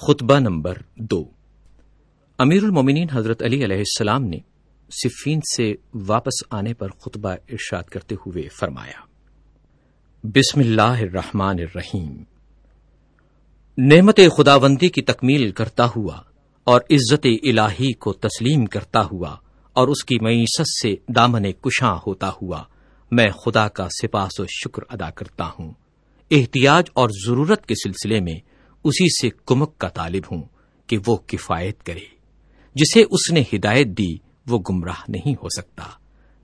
خطبہ نمبر دو۔ امیر المومنین حضرت علی علیہ السلام نے صفین سے واپس آنے پر خطبہ ارشاد کرتے ہوئے فرمایا، بسم اللہ الرحمن الرحیم۔ نعمت خداوندی کی تکمیل کرتا ہوا اور عزت الہی کو تسلیم کرتا ہوا اور اس کی معیشت سے دامن کشاں ہوتا ہوا میں خدا کا سپاس و شکر ادا کرتا ہوں۔ احتیاج اور ضرورت کے سلسلے میں اسی سے کمک کا طالب ہوں کہ وہ کفایت کرے۔ جسے اس نے ہدایت دی، وہ گمراہ نہیں ہو سکتا۔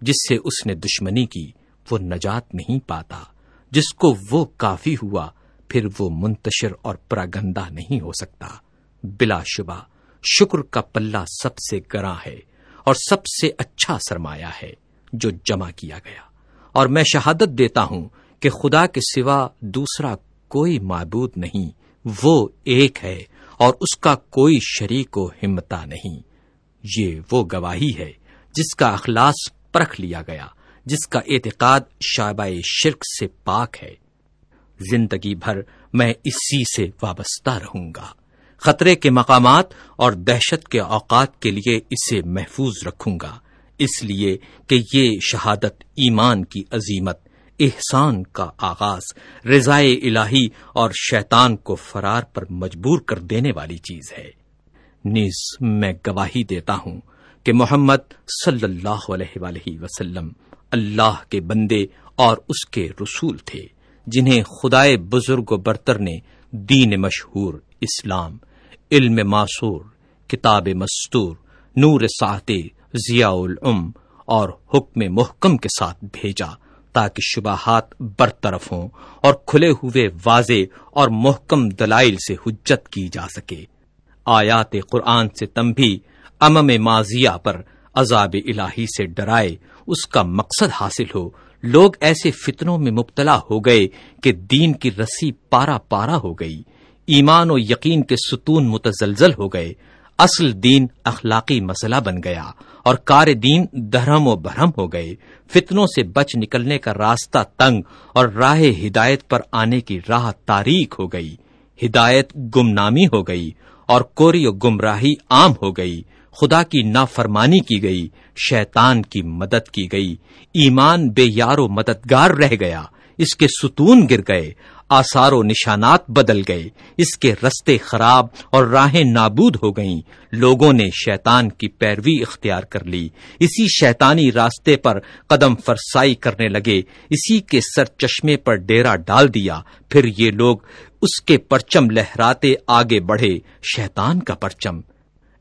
جس سے اس نے دشمنی کی، وہ نجات نہیں پاتا۔ جس کو وہ کافی ہوا، پھر وہ منتشر اور پراگندہ نہیں ہو سکتا۔ بلا شبہ، شکر کا پلہ سب سے گراں ہے اور سب سے اچھا سرمایہ ہے جو جمع کیا گیا۔ اور میں شہادت دیتا ہوں کہ خدا کے سوا دوسرا کوئی معبود نہیں وہ ایک ہے اور اس کا کوئی شریک و ہمتا نہیں۔ یہ وہ گواہی ہے جس کا اخلاص پرکھ لیا گیا، جس کا اعتقاد شعبہ شرک سے پاک ہے۔ زندگی بھر میں اسی سے وابستہ رہوں گا۔ خطرے کے مقامات اور دہشت کے اوقات کے لیے اسے محفوظ رکھوں گا۔ اس لیے کہ یہ شہادت ایمان کی عظیمت احسان کا آغاز، رضائے الہی اور شیطان کو فرار پر مجبور کر دینے والی چیز ہے۔ نیز میں گواہی دیتا ہوں کہ محمد صلی اللہ علیہ وآلہ وسلم اللہ کے بندے اور اس کے رسول تھے، جنہیں خدائے بزرگ و برتر نے دین مشہور، اسلام، علم معصور، کتاب مستور، نور ساتے ضیاء العم اور حکم محکم کے ساتھ بھیجا۔ تاکہ شبہات برطرف ہوں اور کھلے ہوئے واضح اور محکم دلائل سے حجت کی جا سکے۔ آیات قرآن سے تمبی امم ماضیہ پر عذاب الہی سے ڈرائے، اس کا مقصد حاصل ہو۔ لوگ ایسے فتنوں میں مبتلا ہو گئے کہ دین کی رسی پارا پارا ہو گئی۔ ایمان و یقین کے ستون متزلزل ہو گئے۔ اصل دین اخلاقی مسئلہ بن گیا۔ اور کار دین دھرم و بھرم ہو گئے۔ فتنوں سے بچ نکلنے کا راستہ تنگ اور راہ ہدایت پر آنے کی راہ تاریخ ہو گئی۔ ہدایت گمنامی ہو گئی اور کوری و گمراہی عام ہو گئی۔ خدا کی نافرمانی کی گئی، شیطان کی مدد کی گئی۔ ایمان بے یار و مددگار رہ گیا۔ اس کے ستون گر گئے۔ آثار و نشانات بدل گئے۔ اس کے رستے خراب اور راہیں نابود ہو گئیں۔ لوگوں نے شیطان کی پیروی اختیار کر لی۔ اسی شیطانی راستے پر قدم فرسائی کرنے لگے۔ اسی کے سر چشمے پر ڈیرا ڈال دیا۔ پھر یہ لوگ اس کے پرچم لہراتے آگے بڑھے۔ شیطان کا پرچم۔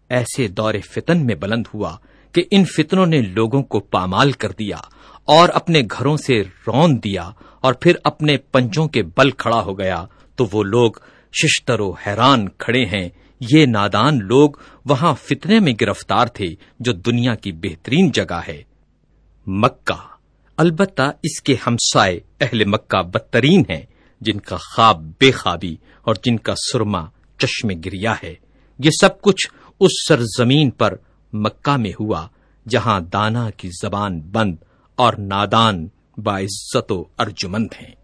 ایسے دور فتن میں بلند ہوا کہ ان فتنوں نے لوگوں کو پامال کر دیا۔ اور اپنے گھروں سے رون دیا اور پھر اپنے پنجوں کے بل کھڑا ہو گیا تو وہ لوگ ششتر و حیران کھڑے ہیں۔ یہ نادان لوگ وہاں فتنے میں گرفتار تھے جو دنیا کی بہترین جگہ ہے۔ مکہ۔ البتہ اس کے ہمسائے اہل مکہ بدترین ہیں، جن کا خواب بے خوابی اور جن کا سرما چشم گریا ہے۔ یہ سب کچھ اس سرزمین پر مکہ میں ہوا، جہاں دانا کی زبان بند اور نادان باعزت و ارجمند ہیں۔